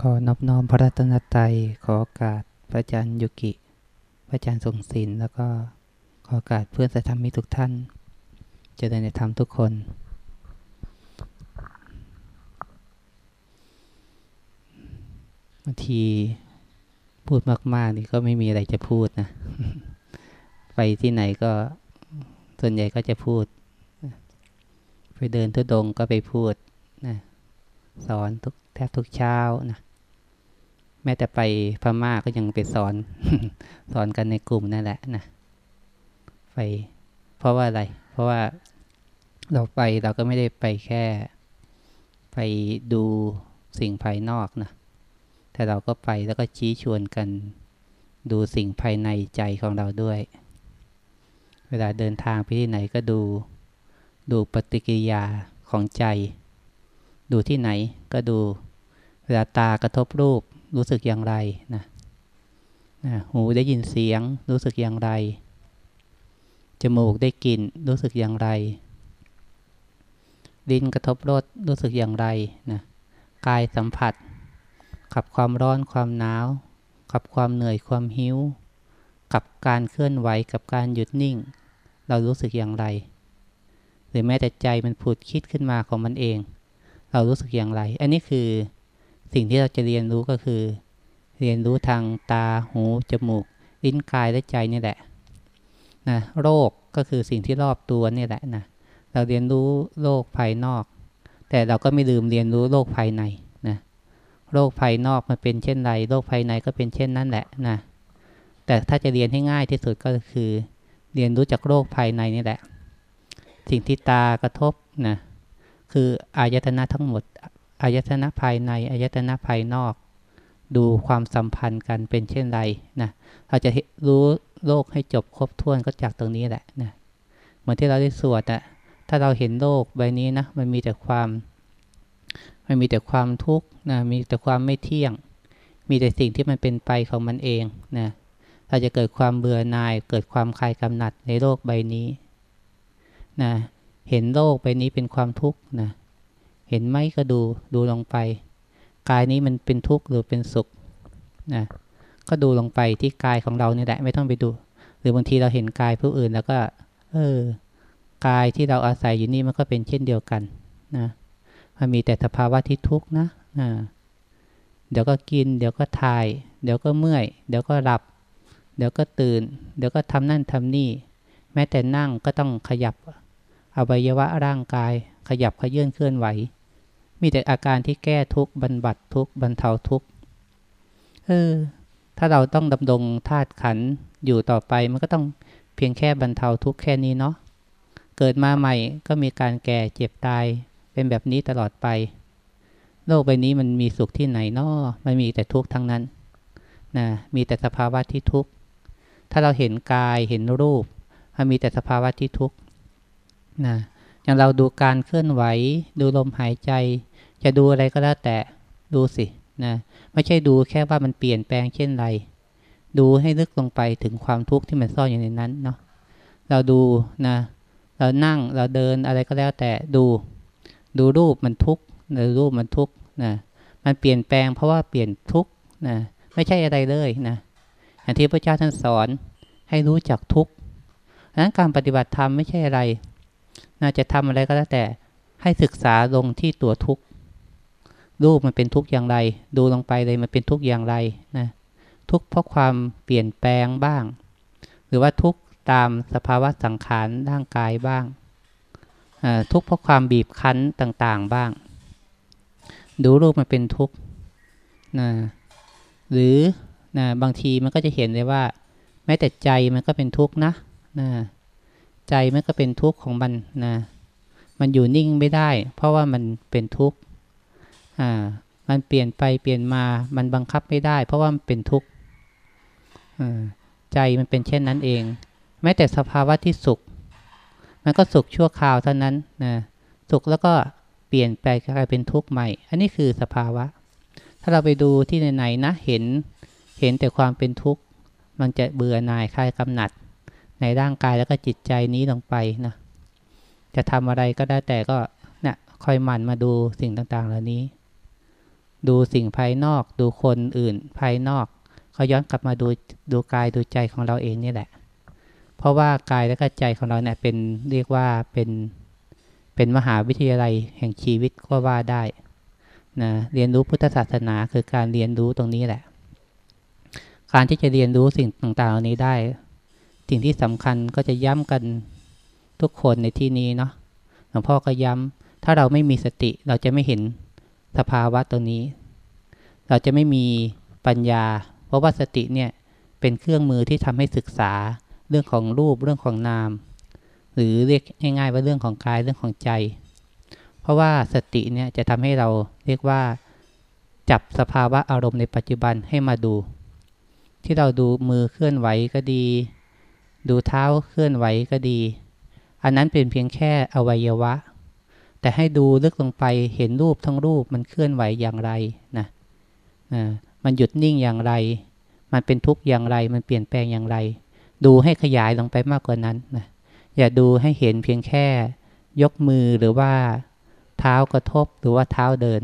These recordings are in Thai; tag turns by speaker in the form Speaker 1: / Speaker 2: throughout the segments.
Speaker 1: ขอนอบน้อมพระรัตนตรัยขอโอกาสพระอาจารย์ยุกิ พระอาจารย์ทรงศิลป์แล้วก็ขอโอกาสเพื่อนสัธรรมิทุกท่านเจะได้ในธรรมทุกคน บางทีพูดมาก ๆ นี่ก็ไม่มีอะไรจะพูดนะ ไปที่ไหนก็ส่วนใหญ่ก็จะพูด ไปเดินทุดงก็ไปพูดนะ สอนทุกแทบทุกเช้านะแม้แต่ไปพม่าก็ยังไปสอน สอนกันในกลุ่มนั่นแหละนะไปเพราะว่าอะไร เพราะว่าเราไปเราก็ไม่ได้ไปแค่ ไปดูสิ่งภายนอกนะแต่เราก็ไปแล้วก็ชี้ชวนกันดูสิ่งภายในใจของเราด้วย เวลาเดินทางไปที่ไหนก็ดู ดูปฏิกิริยาของใจ ดูที่ไหนก็ดูเวลาตากระทบรูปรู้สึกอย่างไรนะนะหูได้ยินเสียงรู้สึกอย่างไร จมูกได้กลิ่นรู้สึกอย่างไรลิ้นกระทบรสรู้สึกอย่างไรนะกายสัมผัส กับความร้อนความหนาว กับความเหนื่อยความหิว กับการเคลื่อนไหวกับการหยุดนิ่ง เรารู้สึกอย่างไร หรือแม้แต่ใจมันผุดคิดขึ้นมาของมันเอง เรารู้สึกอย่างไร อันนี้คือสิ่งที่เราจะเรียนรู้ก็คือ เรียนรู้ทางตาหู จมูก ลิ้นกายและใจนี่แหละนะโรคก็คือสิ่งที่รอบตัวนี่แหละนะเราเรียนรู้โลกภายนอก แต่เราก็ไม่ลืมเรียนรู้โลกภายในนะโลกภายนอกมันเป็นเช่นไรโลกภายในก็เป็นเช่นนั้นแหละนะแต่ถ้าจะเรียนให้ง่ายที่สุดก็คือ เรียนรู้จากโลกภายในนี่แหละ สิ่งที่ตากระทบนะ คืออายตนะทั้งหมดอายตนะภายในอายตนะภายนอก ดูความสัมพันธ์กันเป็นเช่นไรนะเราจะรู้โลกให้จบครบถ้วนก็จากตรงนี้แหละนะเหมือนที่เราได้สวดอะถ้าเราเห็นโลกใบนี้นะมันมีแต่ความมันมีแต่ความทุกข์นะมีแต่ความไม่เที่ยง มีแต่สิ่งที่มันเป็นไปของมันเองนะเราจะเกิดความเบื่อหน่าย เกิดความคลายกำหนัดในโลกใบนี้นะ เห็นโลกใบนี้เป็นความทุกข์นะ เห็นไหมก็ดูดูลงไป กายนี้มันเป็นทุกข์หรือเป็นสุขนะก็ดูลงไปที่กายของเราเนี่ยแหละไม่ต้องไปดู หรือบางทีเราเห็นกายผู้อื่นแล้วก็ เออ กายที่เราอาศัยอยู่นี่มันก็เป็นเช่นเดียวกันนะมันมีแต่สภาวะที่ทุกข์นะนะเดี๋ยวก็กิน เดี๋ยวก็ถ่าย เดี๋ยวก็เมื่อย เดี๋ยวก็หลับ เดี๋ยวก็ตื่น เดี๋ยวก็ทำนั่นทำนี่ แม้แต่นั่งก็ต้องขยับ อวัยวะร่างกาย ขยับขยื่นเคลื่อนไหว มีแต่อาการที่แก้ทุกข์บรรบัดทุกข์บรรเทาทุกข์เออถ้าเราต้องดำรงธาตุขันอยู่ต่อไปมันก็ต้องเพียงแค่บรรเทาทุกข์แค่นี้เนาะเกิดมาใหม่ก็มีการแก่เจ็บตายเป็นแบบนี้ตลอดไป โลกใบนี้มันมีสุขที่ไหนนาะมันมีแต่ทุกข์ทั้งนั้นนะมีแต่สภาวะที่ทุกข์ถ้าเราเห็นกายเห็นรูปมันมีแต่สภาวะที่ทุกข์ นะอย่างเราดูการเคลื่อนไหว ดูลมหายใจ จะดูอะไรก็แล้วแต่ดูสินะไม่ใช่ดูแค่ว่ามันเปลี่ยนแปลงเช่นไร ดูให้ลึกลงไปถึงความทุกข์ที่มันซ่อนอยู่ในนั้นเนาะเราดูนะ เรานั่งเราเดินอะไรก็แล้วแต่ดู ดูรูปมันทุกข์นะรูปมันทุกข์นะมันเปลี่ยนแปลงเพราะว่าเปลี่ยนทุกข์นะไม่ใช่อะไรเลยนะอย่างที่พระเจ้าท่านสอนให้รู้จักทุกข์นั้นการปฏิบัติธรรมไม่ใช่อะไร น่าจะทำอะไรก็แล้วแต่ให้ศึกษาลงที่ตัวทุกข์รูปมันเป็นทุกข์อย่างไร ดูลงไปเลยมันเป็นทุกข์อย่างไรนะทุกข์เพราะความเปลี่ยนแปลงบ้าง หรือว่าทุกข์ตามสภาวะสังขารร่างกายบ้าง ทุกข์เพราะความบีบคั้นต่างๆบ้าง ดูรูปมันเป็นทุกข์นะหรือนะบางทีมันก็จะเห็นเลยว่า แม้แต่ใจมันก็เป็นทุกข์นะนะ ใจมันก็เป็นทุกข์ของมันนะมันอยู่นิ่งไม่ได้ เพราะว่ามันเป็นทุกข์อ่ามันเปลี่ยนไปเปลี่ยนมามันบังคับไม่ได้ เพราะว่ามันเป็นทุกข์ใจมันเป็นเช่นนั้นเอง แม้แต่สภาวะที่สุข มันก็สุขชั่วคราวเท่านั้นนะสุขแล้วก็เปลี่ยนแปลงกลายเป็นทุกข์ใหม่ อันนี้คือสภาวะ ถ้าเราไปดูที่ไหนๆนะเห็นเห็นแต่ความเป็นทุกข์ มันจะเบื่อหน่ายคลายกำหนัด ในร่างกายแล้วก็จิตใจนี้ลงไปนะจะทำอะไรก็ได้แต่ก็นะ่ะคอยหมั่นมาดูสิ่งต่างๆ เหล่านี้ ดูสิ่งภายนอก ดูคนอื่น ภายนอกเขาย้อนกลับมาดูดูกายดูใจของเราเองนี่แหละ เพราะว่ากายและก็ใจของเราเนี่ยเป็นเรียกว่าเป็นเป็นมหาวิทยาลัยแห่งชีวิตก็ว่าได้นะเรียนรู้พุทธศาสนาคือการเรียนรู้ตรงนี้แหละ การที่จะเรียนรู้สิ่งต่างๆเหล่านี้ได้ สิ่งที่สำคัญก็จะย้ำกันทุกคนในที่นี้เนาะหลวงพ่อก็ย้ำถ้าเราไม่มีสติเราจะไม่เห็นสภาวะตัวนี้ เราจะไม่มีปัญญา เพราะว่าสติเนี่ยเป็นเครื่องมือที่ทำให้ศึกษาเรื่องของรูปเรื่องของนาม หรือเรียกง่ายๆว่าเรื่องของกายเรื่องของใจ เพราะว่าสติเนี่ยจะทำให้เราเรียกว่าจับสภาวะอารมณ์ในปัจจุบันให้มาดู ที่เราดูมือเคลื่อนไหวก็ดี ดูเท้าเคลื่อนไหวก็ดี อันนั้นเป็นเพียงแค่อวัยวะ แต่ให้ดูลึกลงไปเห็นรูปทั้งรูปมันเคลื่อนไหวอย่างไรนะมันหยุดนิ่งอย่างไร มันเป็นทุกข์อย่างไร มันเปลี่ยนแปลงอย่างไร ดูให้ขยายลงไปมากกว่านั้นนะอย่าดูให้เห็นเพียงแค่ยกมือหรือว่าเท้ากระทบหรือว่าเท้าเดิน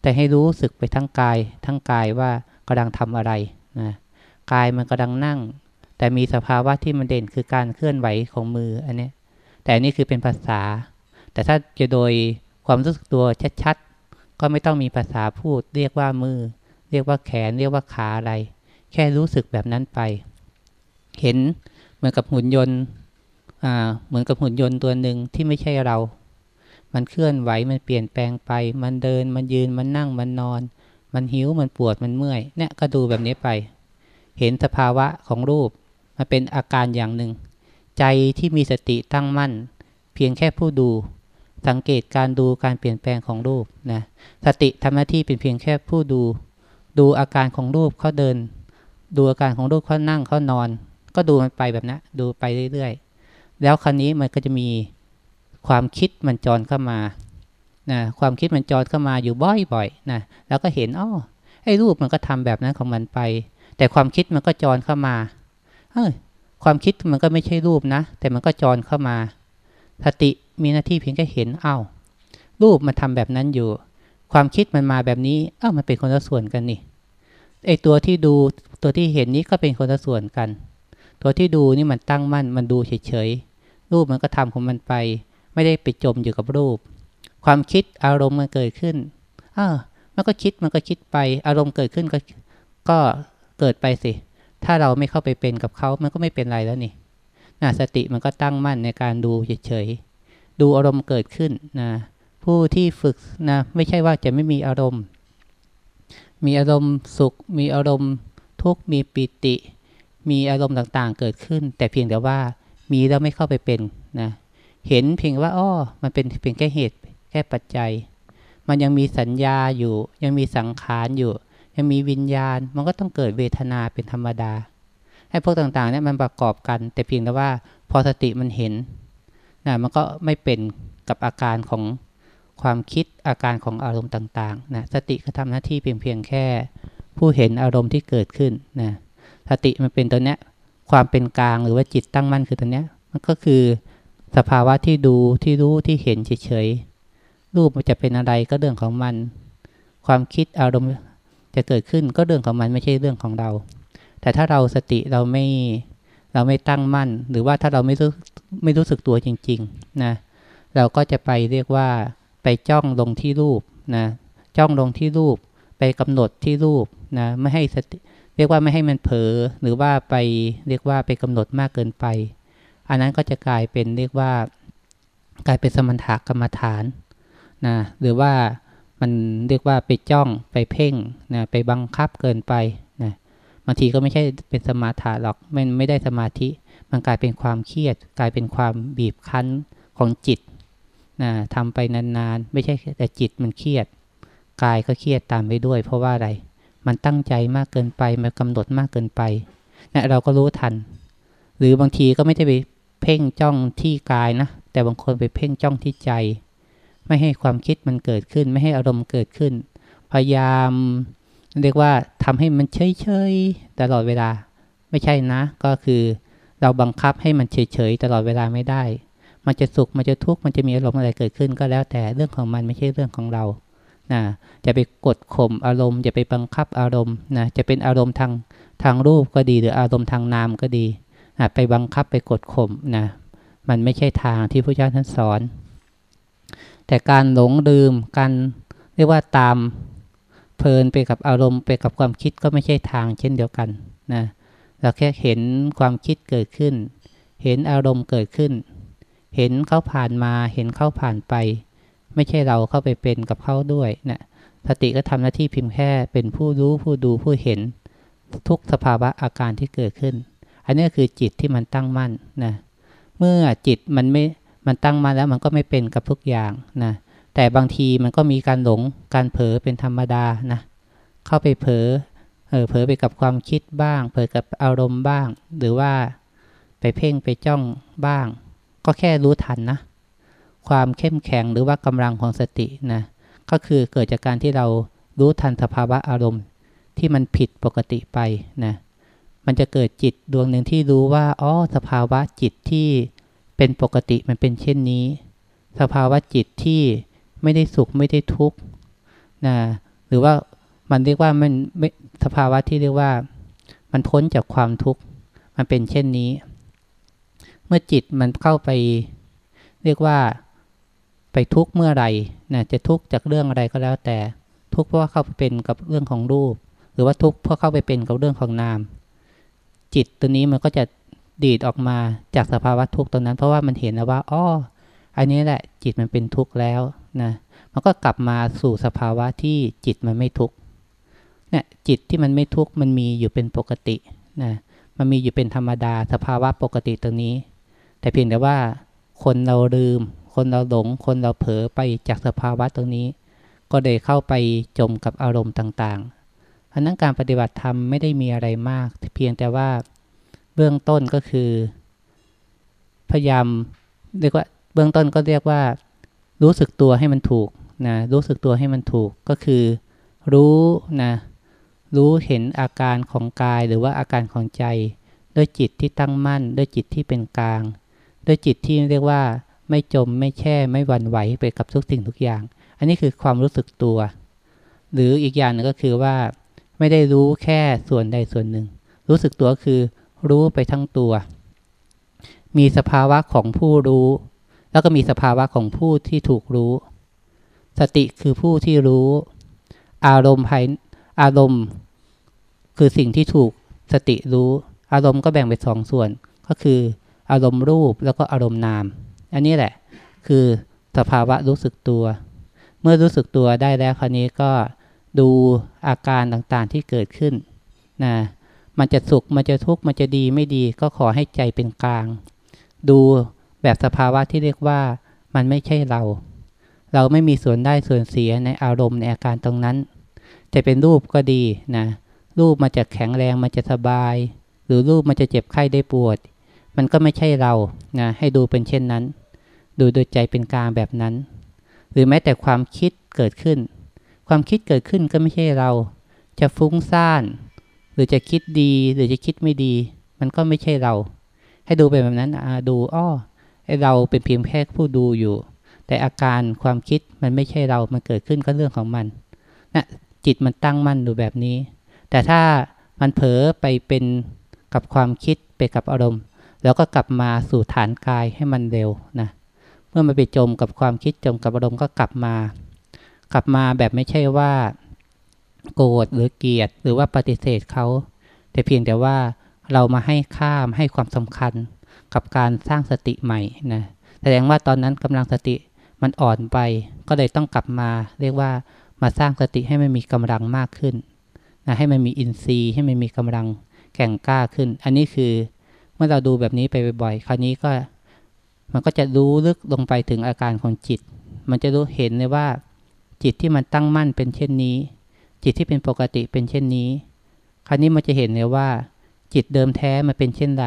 Speaker 1: แต่ให้รู้สึกไปทั้งกาย ทั้งกายว่ากำลังทำอะไรนะกายมันกำลังนั่ง แต่มีสภาวะที่มันเด่นคือการเคลื่อนไหวของมืออันนี้แต่นี่คือเป็นภาษา แต่ถ้าจะโดยความรู้สึกตัวชัดๆ ก็ไม่ต้องมีภาษาพูด เรียกว่ามือ เรียกว่าแขน เรียกว่าขาอะไร แค่รู้สึกแบบนั้นไป เห็นเหมือนกับหุ่นยนต์เหมือนกับหุ่นยนต์ตัวหนึ่งที่ไม่ใช่เรา มันเคลื่อนไหว มันเปลี่ยนแปลงไป มันเดิน มันยืน มันนั่ง มันนอน มันหิว มันปวด มันเมื่อย เนี่ยก็ดูแบบนี้ไป เห็นสภาวะของรูป มันเป็นอาการอย่างหนึ่ง ใจที่มีสติตั้งมั่น เพียงแค่ผู้ดู สังเกตการดูการเปลี่ยนแปลงของรูปนะสติทำหน้าที่เป็นเพียงแค่ผู้ดู ดูอาการของรูปเขาเดิน ดูอาการของรูปเขานั่งเขานอน ก็ดูมันไปแบบนะั้นดูไปเรื่อยๆ แล้วครั้นี้มันก็จะมีความคิดมันจรเข้ามานะความคิดมันจรเข้ามาอยู่บ่อยๆนะแล้วก็เห็นอ๋อไอ้รูปมันก็ทำแบบนั้นของมันไป แต่ความคิดมันก็จรเข้ามา ความคิดมันก็ไม่ใช่รูปนะ แต่มันก็จรเข้ามา สติมีหน้าที่เพียงแค่เห็นเอา้า รูปมันทำแบบนั้นอยู่ ความคิดมันมาแบบนี้ เอ้ามันเป็นคนละส่วนกันนี่ไอตัวที่ดูตัวที่เห็นนี้ก็เป็นคนละส่วนกัน ตัวที่ดูนี่มันตั้งมั่นมันดูเฉยๆรูปมันก็ทำของมันไป ไม่ได้ไปจมอยู่กับรูป ความคิดอารมณ์มันเกิดขึ้นอ้ามันก็คิดมันก็คิดไป อารมณ์เกิดขึ้นก็ก็เกิดไปสิ ถ้าเราไม่เข้าไปเป็นกับเขามันก็ไม่เป็นไรแล้วนี่นะสติมันก็ตั้งมั่นในการดูเฉยๆ ดูอารมณ์เกิดขึ้นนะผู้ที่ฝึกนะไม่ใช่ว่าจะไม่มีอารมณ์ มีอารมณ์สุข มีอารมณ์ทุกข์มีปิติ มีอารมณ์ต่างๆ เกิดขึ้น แต่เพียงแต่ว่ามีแล้วไม่เข้าไปเป็นนะเห็นเพียงว่าอ้อมันเป็นเพียงแค่เหตุแค่ปัจจัย มันยังมีสัญญาอยู่ ยังมีสังขารอยู่ ยังมีวิญญาณ มันก็ต้องเกิดเวทนาเป็นธรรมดาให้พวกต่างๆเนี่ยมันประกอบกัน แต่เพียงแต่ว่าพอสติมันเห็นนะมันก็ไม่เป็นกับอาการของความคิดอาการของอารมณ์ต่างๆนะสติก็ทำหน้าที่เพียงเพียงแค่ ผู้เห็นอารมณ์ที่เกิดขึ้นนะสติมันเป็นตัวเนี้ยความเป็นกลางหรือว่าจิตตั้งมั่นคือตัวเนี้ยมันก็คือสภาวะที่ดูที่รู้ที่เห็นเฉยๆรูปมันจะเป็นอะไรก็เรื่องของมัน ความคิดอารมณ์ จะเกิดขึ้นก็เรื่องของมันไม่ใช่เรื่องของเรา แต่ถ้าเราสติเราไม่เราไม่ตั้งมั่น หรือว่าถ้าเราไม่รู้ไม่รู้สึกตัวจริงๆนะเราก็จะไปเรียกว่าไปจ้องลงที่รูปนะจ้องลงที่รูป ไปกำหนดที่รูปนะไม่ให้สติเรียกว่าไม่ให้มันเผลอหรือว่าไปเรียกว่าไปกำหนดมากเกินไป อันนั้นก็จะกลายเป็นเรียกว่ากลายเป็นสมถะกรรมฐานนะหรือว่า มันเรียกว่าไปจ้องไปเพ่งนะไปบังคับเกินไปนะบางทีก็ไม่ใช่เป็นสมาธิหรอกมันไม่ได้สมาธิ มันกลายเป็นความเครียด กลายเป็นความบีบคั้นของจิตนะทำไปนานๆ ไม่ใช่แต่จิตมันเครียด กายก็เครียดตามไปด้วย เพราะว่าอะไร มันตั้งใจมากเกินไป มันกำหนดมากเกินไปนะเราก็รู้ทัน หรือบางทีก็ไม่ได้ไปเพ่งจ้องที่กายนะ แต่บางคนไปเพ่งจ้องที่ใจ ไม่ให้ความคิดมันเกิดขึ้น ไม่ให้อารมณ์เกิดขึ้น พยายามเรียกว่าทำให้มันเฉยๆตลอดเวลา ไม่ใช่นะ ก็คือเราบังคับให้มันเฉยๆตลอดเวลาไม่ได้ มันจะสุข มันจะทุกข์ มันจะมีอารมณ์อะไรเกิดขึ้น ก็แล้วแต่เรื่องของมันไม่ใช่เรื่องของเรานะจะไปกดข่มอารมณ์ จะไปบังคับอารมณ์นะ จะเป็นอารมณ์ทางทางรูปก็ดี หรืออารมณ์ทางนามก็ดีนะไปบังคับไปกดข่มนะ มันไม่ใช่ทางที่พระเจ้าท่านสอน แต่การหลงลืมการเรียกว่าตามเพลินไปกับอารมณ์ไปกับความคิดก็ไม่ใช่ทางเช่นเดียวกันนะเราแค่เห็นความคิดเกิดขึ้น เห็นอารมณ์เกิดขึ้น เห็นเขาผ่านมาเห็นเขาผ่านไป ไม่ใช่เราเข้าไปเป็นกับเขาด้วยนะสติก็ทำหน้าที่พิมพ์แค่เป็นผู้รู้ผู้ดูผู้เห็นทุกสภาวะอาการที่เกิดขึ้น อันนี้คือจิตที่มันตั้งมั่นนะเมื่อจิตมันไม่ มันตั้งมั่นแล้วมันก็ไม่เป็นกับทุกอย่างนะแต่บางทีมันก็มีการหลงการเผลอเป็นธรรมดานะเข้าไปเผลอเออเผลอไปกับความคิดบ้าง เผลอกับอารมณ์บ้าง หรือว่าไปเพ่งไปจ้องบ้าง ก็แค่รู้ทันนะ ความเข้มแข็งหรือว่ากำลังของสตินะก็คือเกิดจากการที่เรารู้ทันสภาวะอารมณ์ที่มันผิดปกติไปนะมันจะเกิดจิตดวงหนึ่งที่รู้ว่าอ๋อสภาวะจิตที่ เป็นปกติมันเป็นเช่นนี้ สภาวะจิตที่ไม่ได้สุขไม่ได้ทุกข์นะหรือว่ามันเรียกว่ามันไม่สภาวะที่เรียกว่า มันพ้นจากความทุกข์มันเป็นเช่นนี้ เมื่อจิตมันเข้าไป เรียกว่าไปทุกข์เมื่อไรนะจะทุกข์จากเรื่องอะไรก็แล้วแต่ ทุกข์เพราะว่าเข้าไปเป็นกับเรื่องของรูป หรือว่าทุกข์เพราะเข้าไปเป็นกับเรื่องของนาม จิตตัวนี้มันก็จะ ดีดออกมาจากสภาวะทุกข์ตรงนั้น เพราะว่ามันเห็นแล้วว่าอ้ออันนี้แหละจิตมันเป็นทุกข์แล้วนะมันก็กลับมาสู่สภาวะที่จิตมันไม่ทุกข์เนี่ยจิตที่มันไม่ทุกข์มันมีอยู่เป็นปกตินะมันมีอยู่เป็นธรรมดาสภาวะปกติตรงนี้ แต่เพียงแต่ว่าคนเราลืม คนเราหลง คนเราเผลอไปจากสภาวะตรงนี้ ก็เลยเข้าไปจมกับอารมณ์ต่างๆอันนั้นการปฏิบัติธรรมไม่ได้มีอะไรมาก เพียงแต่ว่า เบื้องต้นก็คือ พยายามเรียกว่าเบื้องต้นก็เรียกว่า รู้สึกตัวให้มันถูกนะรู้สึกตัวให้มันถูกก็คือ รู้นะรู้เห็นอาการของกายหรือว่าอาการของใจ ด้วยจิตที่ตั้งมั่น ด้วยจิตที่เป็นกลาง ด้วยจิตที่เรียกว่า ไม่จมไม่แช่ไม่หวั่นไหวไปกับทุกสิ่งทุกอย่าง อันนี้คือความรู้สึกตัว หรืออีกอย่างนึงก็คือว่า ไม่ได้รู้แค่ส่วนใดส่วนหนึ่ง รู้สึกตัวคือ รู้ไปทั้งตัว มีสภาวะของผู้รู้ แล้วก็มีสภาวะของผู้ที่ถูกรู้ สติคือผู้ที่รู้ อารมณ์ภายอารมณ์ คือสิ่งที่ถูกสติรู้ อารมณ์ก็แบ่งเป็นสองส่วน ก็คือ อารมณ์รูปแล้วก็อารมณ์นาม อันนี้แหละคือสภาวะรู้สึกตัว เมื่อรู้สึกตัวได้แล้วคราวนี้ก็ดูอาการต่างๆที่เกิดขึ้นนะ มันจะสุขมันจะทุกข์มันจะดีไม่ดี ก็ขอให้ใจเป็นกลาง ดูแบบสภาวะที่เรียกว่ามันไม่ใช่เรา เราไม่มีส่วนได้ส่วนเสียในอารมณ์ในอาการตรงนั้นแต่เป็นรูปก็ดีนะรูปมันจะแข็งแรงมันจะสบาย หรือรูปมันจะเจ็บไข้ได้ปวด มันก็ไม่ใช่เรานะให้ดูเป็นเช่นนั้น ดูโดยใจเป็นกลางแบบนั้น หรือแม้แต่ความคิดเกิดขึ้น ความคิดเกิดขึ้นก็ไม่ใช่เรา จะฟุ้งซ่าน หรือจะคิดดีหรือจะคิดไม่ดี มันก็ไม่ใช่เรา ให้ดูไปแบบนั้นดูอ้อไอเราเป็นเพียงแค่ผู้ดูอยู่ แต่อาการความคิดมันไม่ใช่เรา มันเกิดขึ้นก็เรื่องของมันนะจิตมันตั้งมั่นดูแบบนี้ แต่ถ้ามันเผลอไปเป็นกับความคิดไปกับอารมณ์ แล้วก็กลับมาสู่ฐานกายให้มันเร็วนะเมื่อมันไปจมกับความคิดจมกับอารมณ์ก็กลับมา กลับมาแบบไม่ใช่ว่า โกรธหรือเกลียดหรือว่าปฏิเสธเขาแต่เพียงแต่ว่าเรามาให้ข้ามให้ความสำคัญกับการสร้างสติใหม่นะแสดงว่าตอนนั้นกำลังสติมันอ่อนไป ก็เลยต้องกลับมา เรียกว่ามาสร้างสติให้มันมีกำลังมากขึ้นนะให้มันมีอินทรีย์ให้มันมีกำลังแข่งกล้าขึ้น อันนี้คือเมื่อเราดูแบบนี้ไปบ่อยๆ คราวนี้ก็มันก็จะรู้ลึกลงไปถึงอาการของจิต มันจะรู้เห็นเลยว่าจิตที่มันตั้งมั่นเป็นเช่นนี้ จิตที่เป็นปกติเป็นเช่นนี้ คราวนี้มันจะเห็นเลยว่า จิตเดิมแท้มันเป็นเช่นไร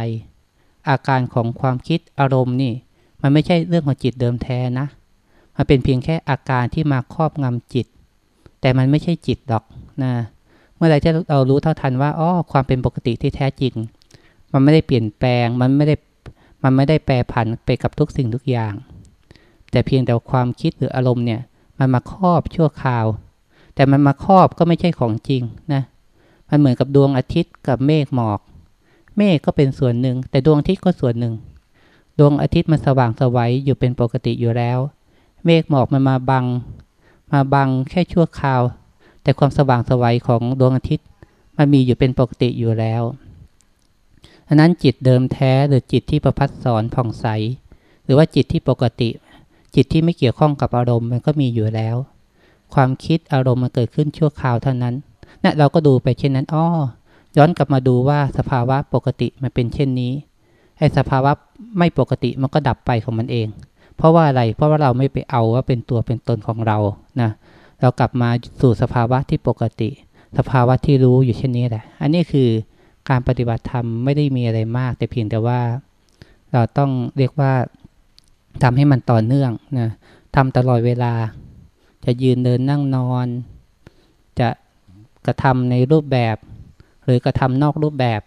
Speaker 1: อาการของความคิดอารมณ์นี่ มันไม่ใช่เรื่องของจิตเดิมแท้นะ มันเป็นเพียงแค่อาการที่มาครอบงำจิต แต่มันไม่ใช่จิตดอกนะเมื่อไรที่เรารู้เท่าทันว่าอ๋อความเป็นปกติที่แท้จริง มันไม่ได้เปลี่ยนแปลง มันไม่ได้มันไม่ได้แปรผันไปกับทุกสิ่งทุกอย่าง แต่เพียงแต่ความคิดหรืออารมณ์เนี่ย มันมาครอบชั่วคราว แต่มันมาครอบก็ไม่ใช่ของจริงนะ มันเหมือนกับดวงอาทิตย์กับเมฆหมอก เมฆก็เป็นส่วนหนึ่ง แต่ดวงอาทิตย์ก็ส่วนหนึ่ง ดวงอาทิตย์มันสว่างสวัยอยู่เป็นปกติอยู่แล้ว เมฆหมอกมันมาบัง มาบังแค่ชั่วคราว แต่ความสว่างสวัยของดวงอาทิตย์ มันมีอยู่เป็นปกติอยู่แล้วอันนั้นจิตเดิมแท้หรือจิตที่ประพัดสอนผ่องใส หรือว่าจิตที่ปกติ จิตที่ไม่เกี่ยวข้องกับอารมณ์มันก็มีอยู่แล้ว ความคิดอารมณ์มันเกิดขึ้นชั่วคราวเท่านั้นนะเราก็ดูไปเช่นนั้นอ้อย้อนกลับมาดูว่าสภาวะปกติมันเป็นเช่นนี้ไอ้สภาวะไม่ปกติมันก็ดับไปของมันเอง เพราะว่าอะไรเพราะว่าเราไม่ไปเอาว่าเป็นตัวเป็นตนของเรานะเรากลับมาสู่สภาวะที่ปกติ สภาวะที่รู้อยู่เช่นนี้แหละ อันนี้คือการปฏิบัติธรรมไม่ได้มีอะไรมาก แต่เพียงแต่ว่าเราต้องเรียกว่าทำให้มันต่อเนื่องนะทำตลอดเวลา จะยืนเดินนั่งนอน จะกระทำในรูปแบบ หรือกระทำนอกรูปแบบ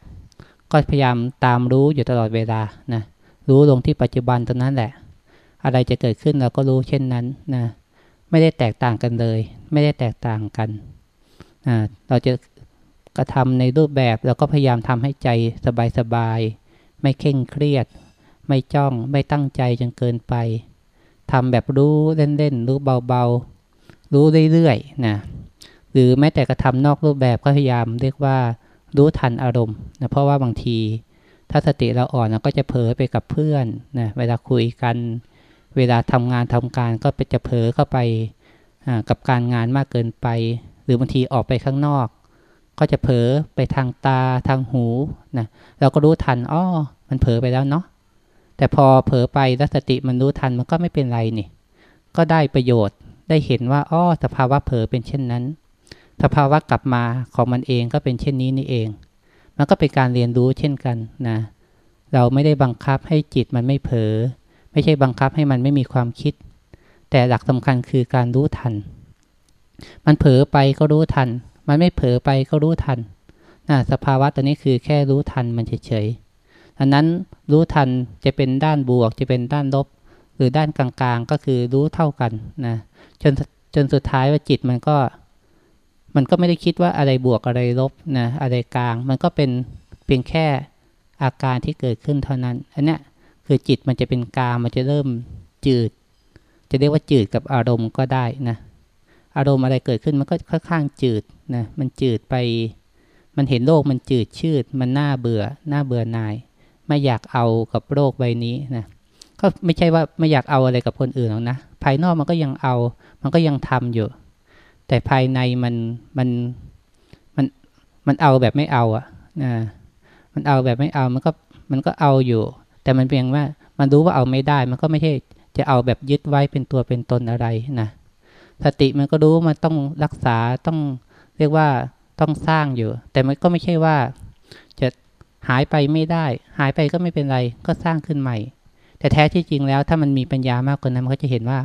Speaker 1: ก็พยายามตามรู้อยู่ตลอดเวลานะรู้ลงที่ปัจจุบันตรงนั้นแหละ อะไรจะเกิดขึ้นเราก็รู้เช่นนั้นนะไม่ได้แตกต่างกันเลย ไม่ได้แตกต่างกันนะเราจะกระทำในรูปแบบเราก็พยายามทำให้ใจสบายๆไม่เคร่งเครียด ไม่จ้องไม่ตั้งใจจนเกินไปทำแบบรู้เล่นๆรู้เบาๆ รู้เรื่อยๆนะหรือแม้แต่กระทำนอกรูปแบบก็พยายามเรียกว่ารู้ทันอารมณ์นะเพราะว่าบางที ถ้าสติเราอ่อนเราก็จะเผลอไปกับเพื่อนนะเวลาคุยกัน เวลาทำงานทำการก็จะเผลอเข้าไปกับการงานมากเกินไป หรือบางทีออกไปข้างนอก ก็จะเผลอไปทางตาทางหูนะเราก็รู้ทันอ้อมันเผลอไปแล้วเนาะแต่พอเผลอไปแล้วสติมันรู้ทันมันก็ไม่เป็นไรนี่ก็ได้ประโยชน์ ได้เห็นว่าอ้อสภาวะเผลอเป็นเช่นนั้น สภาวะกลับมาของมันเองก็เป็นเช่นนี้นี่เอง มันก็เป็นการเรียนรู้เช่นกันนะ เราไม่ได้บังคับให้จิตมันไม่เผลอ ไม่ใช่บังคับให้มันไม่มีความคิด แต่หลักสำคัญคือการรู้ทัน มันเผลอไปก็รู้ทัน มันไม่เผลอไปก็รู้ทันนะสภาวะตัวนี้คือแค่รู้ทันมันเฉยๆอันนั้นรู้ทันจะเป็นด้านบวกจะเป็นด้านลบ รือด้านกลางๆก็คือรู้เท่ากันนะจนจนสุดท้ายว่าจิตมันก็ มันก็ไม่ได้คิดว่าอะไรบวกอะไรลบนะอะไรกลาง มันก็เป็นเพียงแค่อาการที่เกิดขึ้นเท่านั้น อันนี้คือจิตมันจะเป็นกลางมันจะเริ่มจืด จะเรียกว่าจืดกับอารมณ์ก็ได้นะอารมณ์อะไรเกิดขึ้นมันก็ค่อนข้างจืดนะมันจืดไป มันเห็นโลกมันจืดชืด มันน่าเบื่อน่าเบื่อหน่าย ไม่อยากเอากับโลกใบนี้นะ ก็ไม่ใช่ว่าไม่อยากเอาอะไรกับคนอื่นหรอกนะ ภายนอกมันก็ยังเอา มันก็ยังทำอยู่ แต่ภายในมันมันมันมันเอาแบบไม่เอาอะนะมันเอาแบบไม่เอามันก็มันก็เอาอยู่ แต่มันเพียงว่ามันรู้ว่าเอาไม่ได้ มันก็ไม่ใช่จะเอาแบบยึดไว้เป็นตัวเป็นตนอะไรนะสติมันก็รู้มันต้องรักษาต้องเรียกว่าต้องสร้างอยู่ แต่มันก็ไม่ใช่ว่า จะหายไปไม่ได้ หายไปก็ไม่เป็นไร ก็สร้างขึ้นใหม่ แต่แท้ที่จริงแล้วถ้ามันมีปัญญามากกว่านั้นมันก็จะเห็นว่า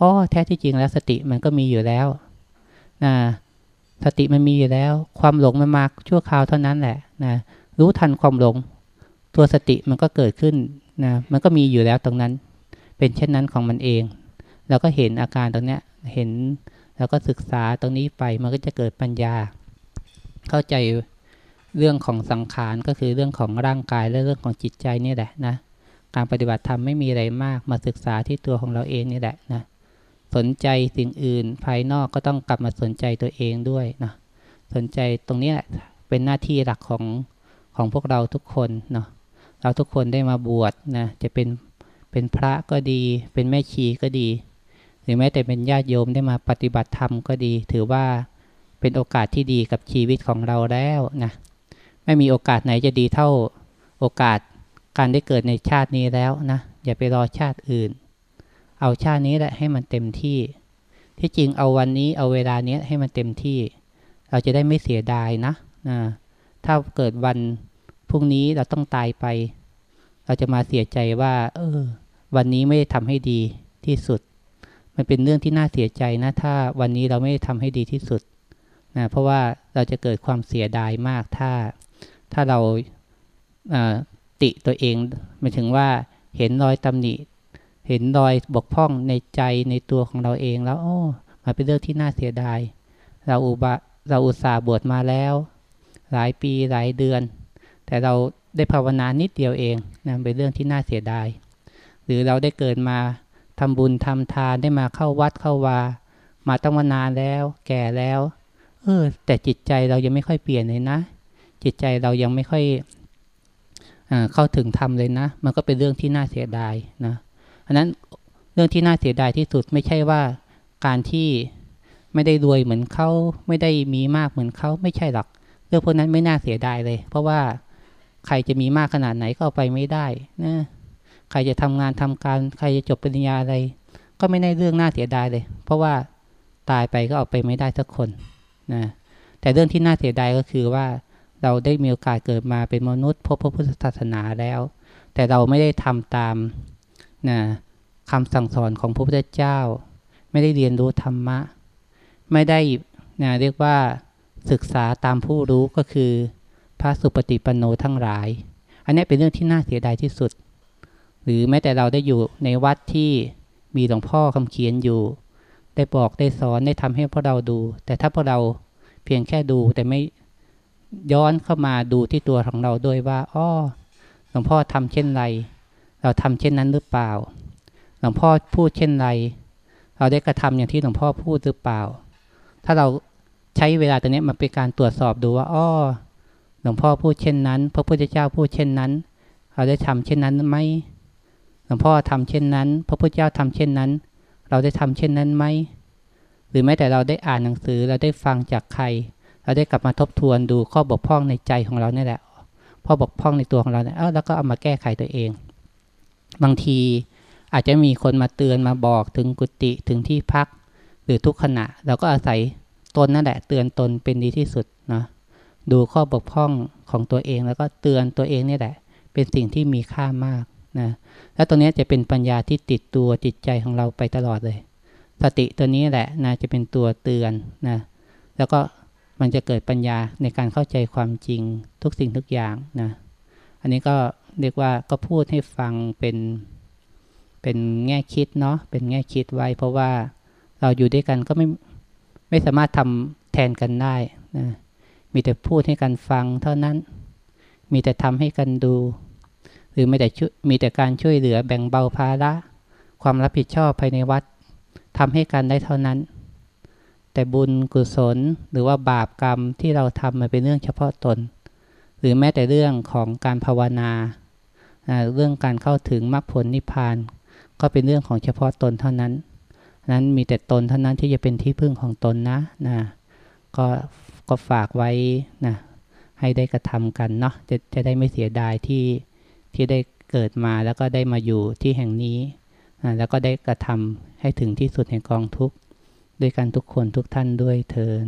Speaker 1: อ๋อแท้ที่จริงแล้วสติมันก็มีอยู่แล้วนะสติมันมีอยู่แล้ว ความหลงมันมาชั่วคราวเท่านั้นแหละนะรู้ทันความหลง ตัวสติมันก็เกิดขึ้นนะมันก็มีอยู่แล้วตรงนั้น เป็นเช่นนั้นของมันเองเราก็เห็นอาการตรงเนี้ยเห็นแล้วก็ศึกษาตรงนี้ไปมันก็จะเกิดปัญญา เข้าใจเรื่องของสังขารก็คือเรื่องของร่างกายและเรื่องของจิตใจนี่แหละนะ การปฏิบัติธรรมไม่มีอะไรมากมาศึกษาที่ตัวของเราเองนี่แหละนะสนใจสิ่งอื่นภายนอกก็ต้องกลับมาสนใจตัวเองด้วยนะสนใจตรงนี้เป็นหน้าที่หลักของของพวกเราทุกคนเนาะเราทุกคนได้มาบวชนะจะเป็นเป็นพระก็ดี เป็นแม่ชีก็ดี หรือแม้แต่เป็นญาติโยมได้มาปฏิบัติธรรมก็ดี ถือว่าเป็นโอกาสที่ดีกับชีวิตของเราแล้วนะไม่มีโอกาสไหนจะดีเท่าโอกาส การได้เกิดในชาตินี้แล้วนะอย่าไปรอชาติอื่น เอาชาตินี้แหละให้มันเต็มที่ ที่จริงเอาวันนี้เอาเวลานี้ให้มันเต็มที่ เราจะได้ไม่เสียดายนะนะถ้าเกิดวันพรุ่งนี้เราต้องตายไป เราจะมาเสียใจว่า เออ วันนี้ไม่ได้ทำให้ดีที่สุด มันเป็นเรื่องที่น่าเสียใจนะ ถ้าวันนี้เราไม่ได้ทำให้ดีที่สุดนะเพราะว่าเราจะเกิดความเสียดายมากถ้า ถ้าเรา ติตัวเองหมายถึงว่าเห็นรอยตำหนิ เห็นรอยบกพร่องในใจในตัวของเราเองแล้ว โอ้มาเป็นเรื่องที่น่าเสียดาย เราอุบะเราอุตส่าห์บวชมาแล้ว หลายปีหลายเดือน แต่เราได้ภาวนานิดเดียวเองนะเป็นเรื่องที่น่าเสียดาย หรือเราได้เกิดมาทำบุญทำทานได้มาเข้าวัดเข้าวา มาตั้งมานานแล้ว แก่แล้ว เออ แต่จิตใจเรายังไม่ค่อยเปลี่ยนเลยนะ จิตใจเรายังไม่ค่อย เข้าถึงธรรมเลยนะ มันก็เป็นเรื่องที่น่าเสียดายนะอันนั้นเรื่องที่น่าเสียดายที่สุดไม่ใช่ว่าการที่ไม่ได้รวยเหมือนเขาไม่ได้มีมากเหมือนเขาไม่ใช่หรอกเรื่องพวกนั้นไม่น่าเสียดายเลย เพราะว่าใครจะมีมากขนาดไหนก็เอาไปไม่ได้นะใครจะทำงานทำการใครจะจบปริญญาอะไร ก็ไม่ได้เรื่องน่าเสียดายเลย เพราะว่าตายไปก็เอาไปไม่ได้สักคนนะแต่เรื่องที่น่าเสียดายก็คือว่า เราได้มีโอกาสเกิดมาเป็นมนุษย์พบพระพุทธศาสนาแล้ว แต่เราไม่ได้ทำตามนะคำสั่งสอนของพระพุทธเจ้า ไม่ได้เรียนรู้ธรรมะ ไม่ได้นะเรียกว่าศึกษาตามผู้รู้ก็คือ พระสุปฏิปันโนทั้งหลาย อันนี้เป็นเรื่องที่น่าเสียดายที่สุด หรือแม้แต่เราได้อยู่ในวัดที่มีหลวงพ่อคำเขียนอยู่ ได้บอกได้สอนได้ทำให้พวกเราดู แต่ถ้าพวกเราเพียงแค่ดูแต่ไม่ ย้อนเข้ามาดูที่ตัวของเราด้วยว่าอ้อหลวงพ่อทำเช่นไร เราทำเช่นนั้นหรือเปล่า หลวงพ่อพูดเช่นไร เราได้กระทำอย่างที่หลวงพ่อพูดหรือเปล่า ถ้าเราใช้เวลาตรงนี้มาเป็นการตรวจสอบดูว่าอ้อหลวงพ่อพูดเช่นนั้น พระพุทธเจ้าพูดเช่นนั้น เราได้ทำเช่นนั้นไหมหลวงพ่อทำเช่นนั้น พระพุทธเจ้าทำเช่นนั้น เราได้ทำเช่นนั้นไหม หรือแม้แต่เราได้อ่านหนังสือเราได้ฟังจากใคร เราได้กลับมาทบทวนดูข้อบกพร่องในใจของเราเนี่ยแหละข้อบกพร่องในตัวของเราเนี่ยแล้วก็เอามาแก้ไขตัวเอง บางทีอาจจะมีคนมาเตือนมาบอกถึงกุฏิถึงที่พัก หรือทุกขณะ เราก็อาศัยตนนั่นแหละ เตือนตนเป็นดีที่สุดนะดูข้อบกพร่องของตัวเองแล้วก็เตือนตัวเองนี่แหละ เป็นสิ่งที่มีค่ามากนะแล้วตรงนี้จะเป็นปัญญาที่ติดตัวจิตใจของเราไปตลอดเลย สติตัวนี้แหละนะจะเป็นตัวเตือนนะแล้วก็ มันจะเกิดปัญญาในการเข้าใจความจริงทุกสิ่งทุกอย่างนะอันนี้ก็เรียกว่าก็พูดให้ฟังเป็นเป็นแง่คิดเนาะเป็นแง่คิดไว้ เพราะว่าเราอยู่ด้วยกันก็ไม่ไม่สามารถทำแทนกันได้นะมีแต่พูดให้กันฟังเท่านั้น มีแต่ทำให้กันดู หรือไม่แต่มีแต่การช่วยเหลือแบ่งเบาภาระความรับผิดชอบภายในวัดทำให้กันได้เท่านั้น แต่บุญกุศลหรือว่าบาปกรรมที่เราทำมันเป็นเรื่องเฉพาะตน หรือแม้แต่เรื่องของการภาวนาเรื่องการเข้าถึงมรรคผลนิพพาน ก็เป็นเรื่องของเฉพาะตนเท่านั้น นั้นมีแต่ตนเท่านั้นที่จะเป็นที่พึ่งของตนนะนะก็ก็ฝากไว้นะให้ได้กระทำกันเนาะจะจะได้ไม่เสียดายที่ที่ได้เกิดมาแล้วก็ได้มาอยู่ที่แห่งนี้นะแล้วก็ได้กระทำให้ถึงที่สุดแห่งกองทุกข์ ด้วยกันทุกคนทุกท่านด้วยเทิน